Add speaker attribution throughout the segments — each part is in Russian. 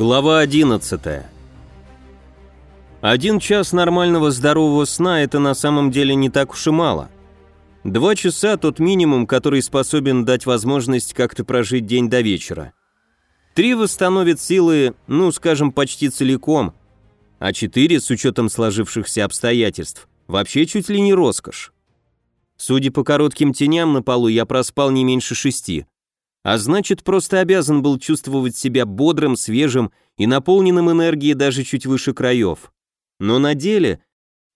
Speaker 1: Глава 11 Один час нормального здорового сна – это на самом деле не так уж и мало. Два часа – тот минимум, который способен дать возможность как-то прожить день до вечера. Три восстановит силы, ну, скажем, почти целиком, а четыре, с учетом сложившихся обстоятельств, вообще чуть ли не роскошь. Судя по коротким теням на полу, я проспал не меньше шести – а значит, просто обязан был чувствовать себя бодрым, свежим и наполненным энергией даже чуть выше краев. Но на деле...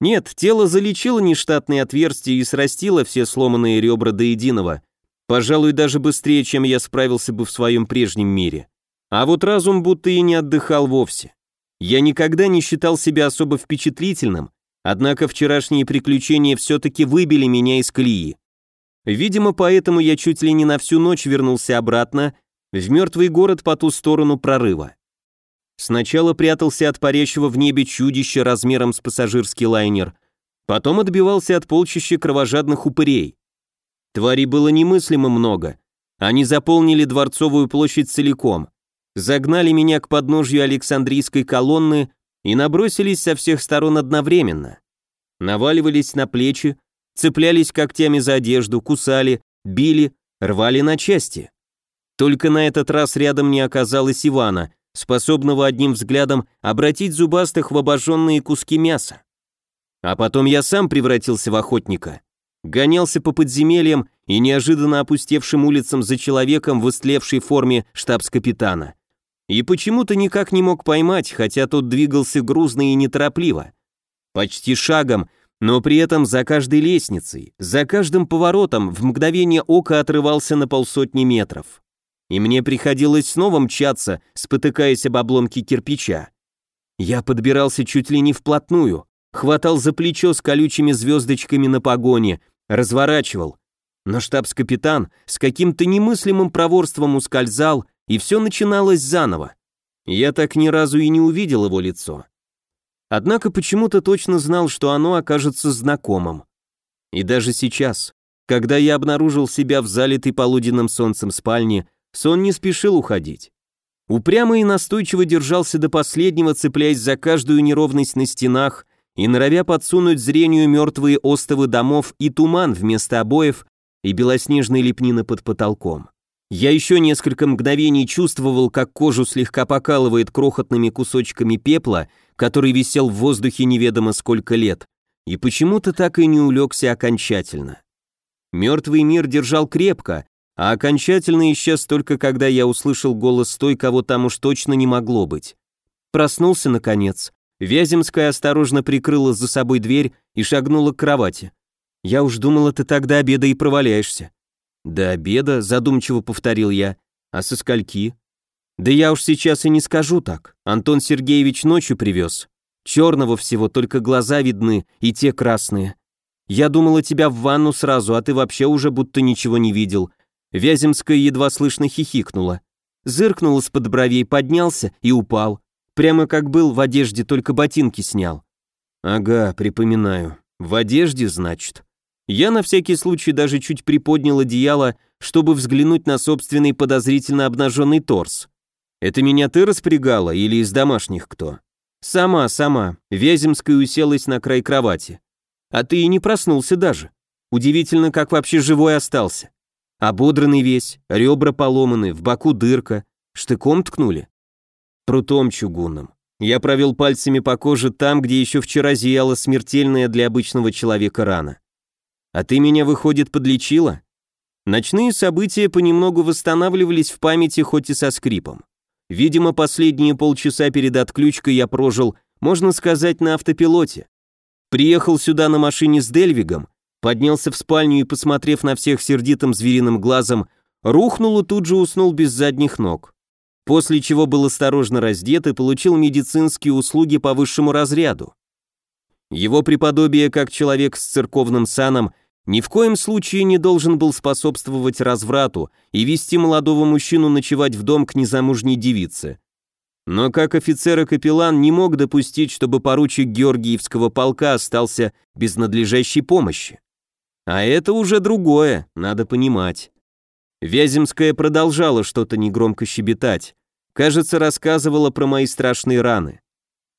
Speaker 1: Нет, тело залечило нештатные отверстия и срастило все сломанные ребра до единого, пожалуй, даже быстрее, чем я справился бы в своем прежнем мире. А вот разум будто и не отдыхал вовсе. Я никогда не считал себя особо впечатлительным, однако вчерашние приключения все-таки выбили меня из колеи. Видимо, поэтому я чуть ли не на всю ночь вернулся обратно в мертвый город по ту сторону прорыва. Сначала прятался от парящего в небе чудища размером с пассажирский лайнер, потом отбивался от полчища кровожадных упырей. Тварей было немыслимо много. Они заполнили Дворцовую площадь целиком, загнали меня к подножью Александрийской колонны и набросились со всех сторон одновременно. Наваливались на плечи, цеплялись когтями за одежду, кусали, били, рвали на части. Только на этот раз рядом не оказалось Ивана, способного одним взглядом обратить зубастых в обожженные куски мяса. А потом я сам превратился в охотника. Гонялся по подземельям и неожиданно опустевшим улицам за человеком в истлевшей форме штабс-капитана. И почему-то никак не мог поймать, хотя тот двигался грузно и неторопливо. Почти шагом, но при этом за каждой лестницей, за каждым поворотом в мгновение ока отрывался на полсотни метров. И мне приходилось снова мчаться, спотыкаясь об обломки кирпича. Я подбирался чуть ли не вплотную, хватал за плечо с колючими звездочками на погоне, разворачивал. Но штабс-капитан с каким-то немыслимым проворством ускользал, и все начиналось заново. Я так ни разу и не увидел его лицо. Однако почему-то точно знал, что оно окажется знакомым. И даже сейчас, когда я обнаружил себя в залитой полуденным солнцем спальне, сон не спешил уходить. Упрямо и настойчиво держался до последнего, цепляясь за каждую неровность на стенах и норовя подсунуть зрению мертвые остовы домов и туман вместо обоев и белоснежной лепнины под потолком. Я еще несколько мгновений чувствовал, как кожу слегка покалывает крохотными кусочками пепла, который висел в воздухе неведомо сколько лет, и почему-то так и не улегся окончательно. Мертвый мир держал крепко, а окончательно исчез только когда я услышал голос той, кого там уж точно не могло быть. Проснулся, наконец. Вяземская осторожно прикрыла за собой дверь и шагнула к кровати. «Я уж думала, ты до обеда и проваляешься». «До обеда?» – задумчиво повторил я. «А со скольки?» «Да я уж сейчас и не скажу так. Антон Сергеевич ночью привез. Черного всего, только глаза видны, и те красные. Я думала тебя в ванну сразу, а ты вообще уже будто ничего не видел». Вяземская едва слышно хихикнула. Зыркнул из-под бровей, поднялся и упал. Прямо как был в одежде, только ботинки снял. «Ага, припоминаю. В одежде, значит?» Я на всякий случай даже чуть приподнял одеяло, чтобы взглянуть на собственный подозрительно обнаженный торс. «Это меня ты распрягала или из домашних кто?» «Сама, сама». Вяземская уселась на край кровати. «А ты и не проснулся даже. Удивительно, как вообще живой остался. Ободранный весь, ребра поломаны, в боку дырка. Штыком ткнули?» «Прутом чугунным. Я провел пальцами по коже там, где еще вчера зияла смертельная для обычного человека рана. А ты меня, выходит, подлечила? Ночные события понемногу восстанавливались в памяти, хоть и со скрипом. Видимо, последние полчаса перед отключкой я прожил, можно сказать, на автопилоте. Приехал сюда на машине с Дельвигом, поднялся в спальню и, посмотрев на всех сердитым звериным глазом, рухнул и тут же уснул без задних ног. После чего был осторожно раздет и получил медицинские услуги по высшему разряду. Его преподобие, как человек с церковным саном, ни в коем случае не должен был способствовать разврату и вести молодого мужчину ночевать в дом к незамужней девице. Но как офицер и капеллан не мог допустить, чтобы поручик Георгиевского полка остался без надлежащей помощи. А это уже другое, надо понимать. Вяземская продолжала что-то негромко щебетать. Кажется, рассказывала про мои страшные раны.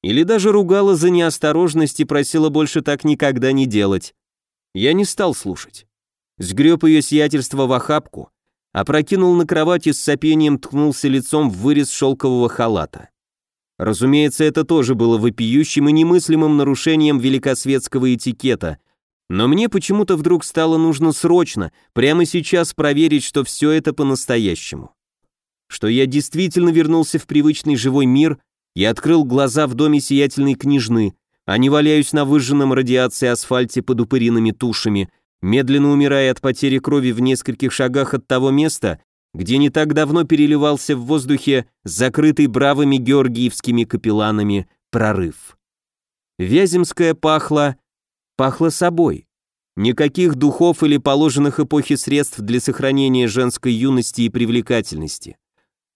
Speaker 1: Или даже ругала за неосторожность и просила больше так никогда не делать. Я не стал слушать. Сгреб ее сиятельство в охапку, опрокинул на кровать и с сопением ткнулся лицом в вырез шелкового халата. Разумеется, это тоже было вопиющим и немыслимым нарушением великосветского этикета, но мне почему-то вдруг стало нужно срочно, прямо сейчас проверить, что все это по-настоящему. Что я действительно вернулся в привычный живой мир и открыл глаза в доме сиятельной княжны, а не валяюсь на выжженном радиации асфальте под упыриными тушами, медленно умирая от потери крови в нескольких шагах от того места, где не так давно переливался в воздухе закрытый бравыми георгиевскими капелланами прорыв. Вяземская пахла пахло собой. Никаких духов или положенных эпохи средств для сохранения женской юности и привлекательности.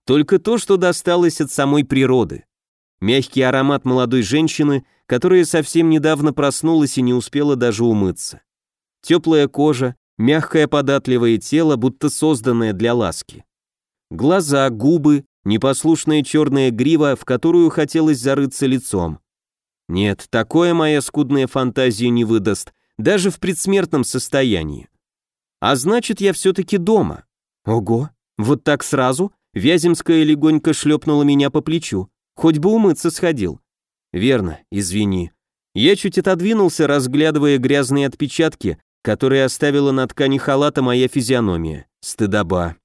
Speaker 1: Только то, что досталось от самой природы. Мягкий аромат молодой женщины, которая совсем недавно проснулась и не успела даже умыться. Теплая кожа, мягкое податливое тело, будто созданное для ласки. Глаза, губы, непослушная черная грива, в которую хотелось зарыться лицом. Нет, такое моя скудная фантазия не выдаст, даже в предсмертном состоянии. А значит, я все-таки дома. Ого, вот так сразу? Вяземская легонько шлепнула меня по плечу. Хоть бы умыться сходил. Верно, извини. Я чуть отодвинулся, разглядывая грязные отпечатки, которые оставила на ткани халата моя физиономия. Стыдоба.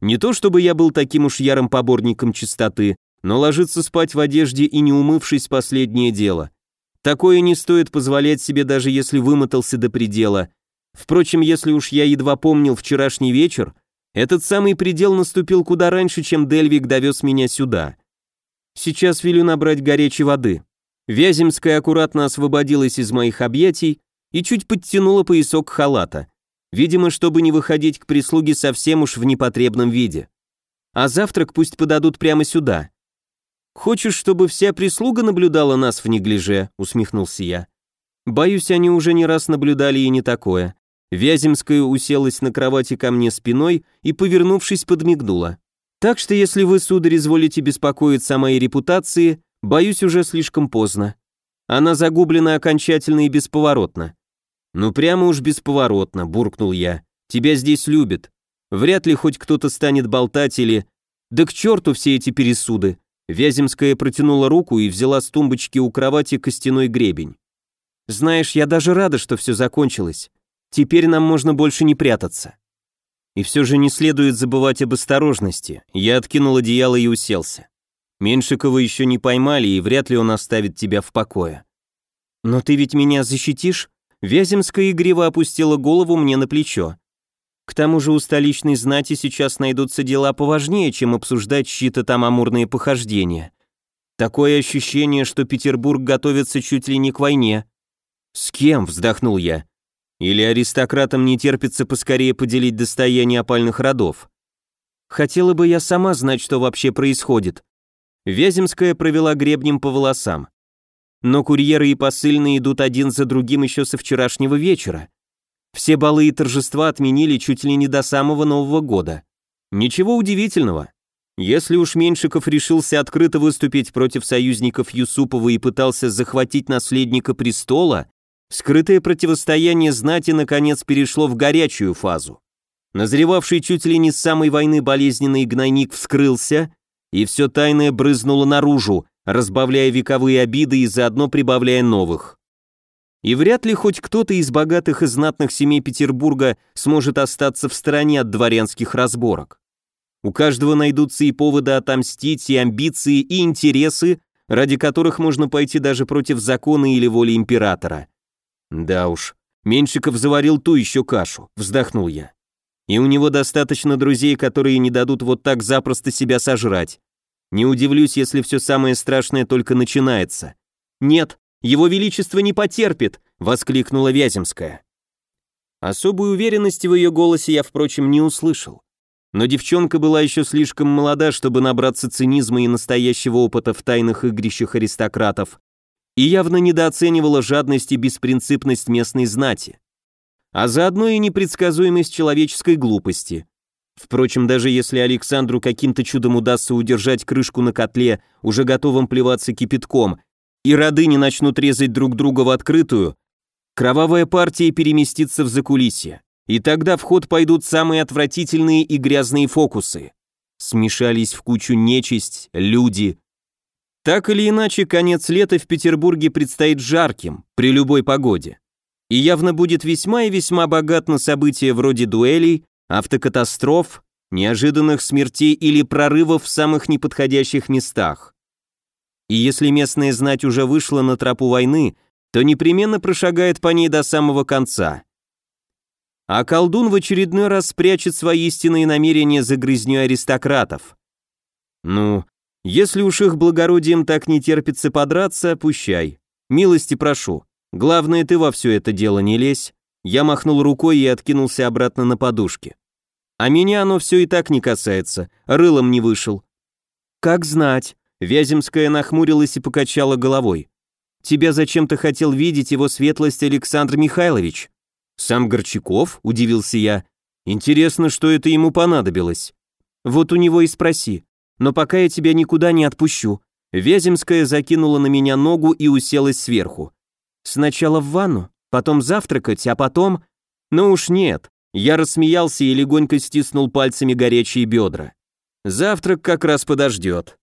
Speaker 1: Не то чтобы я был таким уж ярым поборником чистоты, но ложиться спать в одежде и не умывшись последнее дело. Такое не стоит позволять себе, даже если вымотался до предела. Впрочем, если уж я едва помнил вчерашний вечер, этот самый предел наступил куда раньше, чем Дельвик довез меня сюда. Сейчас велю набрать горячей воды. Вяземская аккуратно освободилась из моих объятий и чуть подтянула поясок халата, видимо, чтобы не выходить к прислуге совсем уж в непотребном виде. А завтрак пусть подадут прямо сюда. «Хочешь, чтобы вся прислуга наблюдала нас в неглиже?» — усмехнулся я. «Боюсь, они уже не раз наблюдали и не такое». Вяземская уселась на кровати ко мне спиной и, повернувшись, подмигнула. «Так что если вы, сударь, изволите беспокоиться о моей репутации, боюсь, уже слишком поздно. Она загублена окончательно и бесповоротно». «Ну прямо уж бесповоротно», — буркнул я. «Тебя здесь любят. Вряд ли хоть кто-то станет болтать или...» «Да к черту все эти пересуды. Вяземская протянула руку и взяла с тумбочки у кровати костяной гребень. «Знаешь, я даже рада, что все закончилось. Теперь нам можно больше не прятаться». И все же не следует забывать об осторожности. Я откинул одеяло и уселся. Меньшикова еще не поймали, и вряд ли он оставит тебя в покое. «Но ты ведь меня защитишь?» Вяземская игриво опустила голову мне на плечо. К тому же у столичной знати сейчас найдутся дела поважнее, чем обсуждать чьи-то там амурные похождения. Такое ощущение, что Петербург готовится чуть ли не к войне. «С кем?» – вздохнул я. «Или аристократам не терпится поскорее поделить достояние опальных родов?» «Хотела бы я сама знать, что вообще происходит». Вяземская провела гребнем по волосам. Но курьеры и посыльные идут один за другим еще со вчерашнего вечера. Все балы и торжества отменили чуть ли не до самого Нового года. Ничего удивительного. Если уж Меньшиков решился открыто выступить против союзников Юсупова и пытался захватить наследника престола, скрытое противостояние знати наконец перешло в горячую фазу. Назревавший чуть ли не с самой войны болезненный гнойник вскрылся, и все тайное брызнуло наружу, разбавляя вековые обиды и заодно прибавляя новых и вряд ли хоть кто-то из богатых и знатных семей Петербурга сможет остаться в стороне от дворянских разборок. У каждого найдутся и поводы отомстить, и амбиции, и интересы, ради которых можно пойти даже против закона или воли императора. Да уж, Меньшиков заварил ту еще кашу, вздохнул я. И у него достаточно друзей, которые не дадут вот так запросто себя сожрать. Не удивлюсь, если все самое страшное только начинается. Нет, его Величество не потерпит!» — воскликнула Вяземская. Особой уверенности в ее голосе я, впрочем, не услышал. Но девчонка была еще слишком молода, чтобы набраться цинизма и настоящего опыта в тайных игрищах аристократов, и явно недооценивала жадность и беспринципность местной знати, а заодно и непредсказуемость человеческой глупости. Впрочем, даже если Александру каким-то чудом удастся удержать крышку на котле, уже готовым плеваться кипятком, и роды не начнут резать друг друга в открытую, кровавая партия переместится в закулисье. И тогда в ход пойдут самые отвратительные и грязные фокусы. Смешались в кучу нечисть, люди. Так или иначе, конец лета в Петербурге предстоит жарким, при любой погоде. И явно будет весьма и весьма богат на события вроде дуэлей, автокатастроф, неожиданных смертей или прорывов в самых неподходящих местах. И если местная знать уже вышла на тропу войны, то непременно прошагает по ней до самого конца. А колдун в очередной раз спрячет свои истинные намерения за грызню аристократов. Ну, если уж их благородием так не терпится подраться, пущай. Милости прошу. Главное, ты во все это дело не лезь. Я махнул рукой и откинулся обратно на подушке. А меня оно все и так не касается, рылом не вышел. Как знать. Вяземская нахмурилась и покачала головой. Тебя зачем-то хотел видеть его светлость Александр Михайлович. Сам Горчаков, удивился я. Интересно, что это ему понадобилось. Вот у него и спроси. Но пока я тебя никуда не отпущу. Вяземская закинула на меня ногу и уселась сверху. Сначала в ванну, потом завтракать, а потом... Ну уж нет. Я рассмеялся и легонько стиснул пальцами горячие бедра. Завтрак как раз подождет.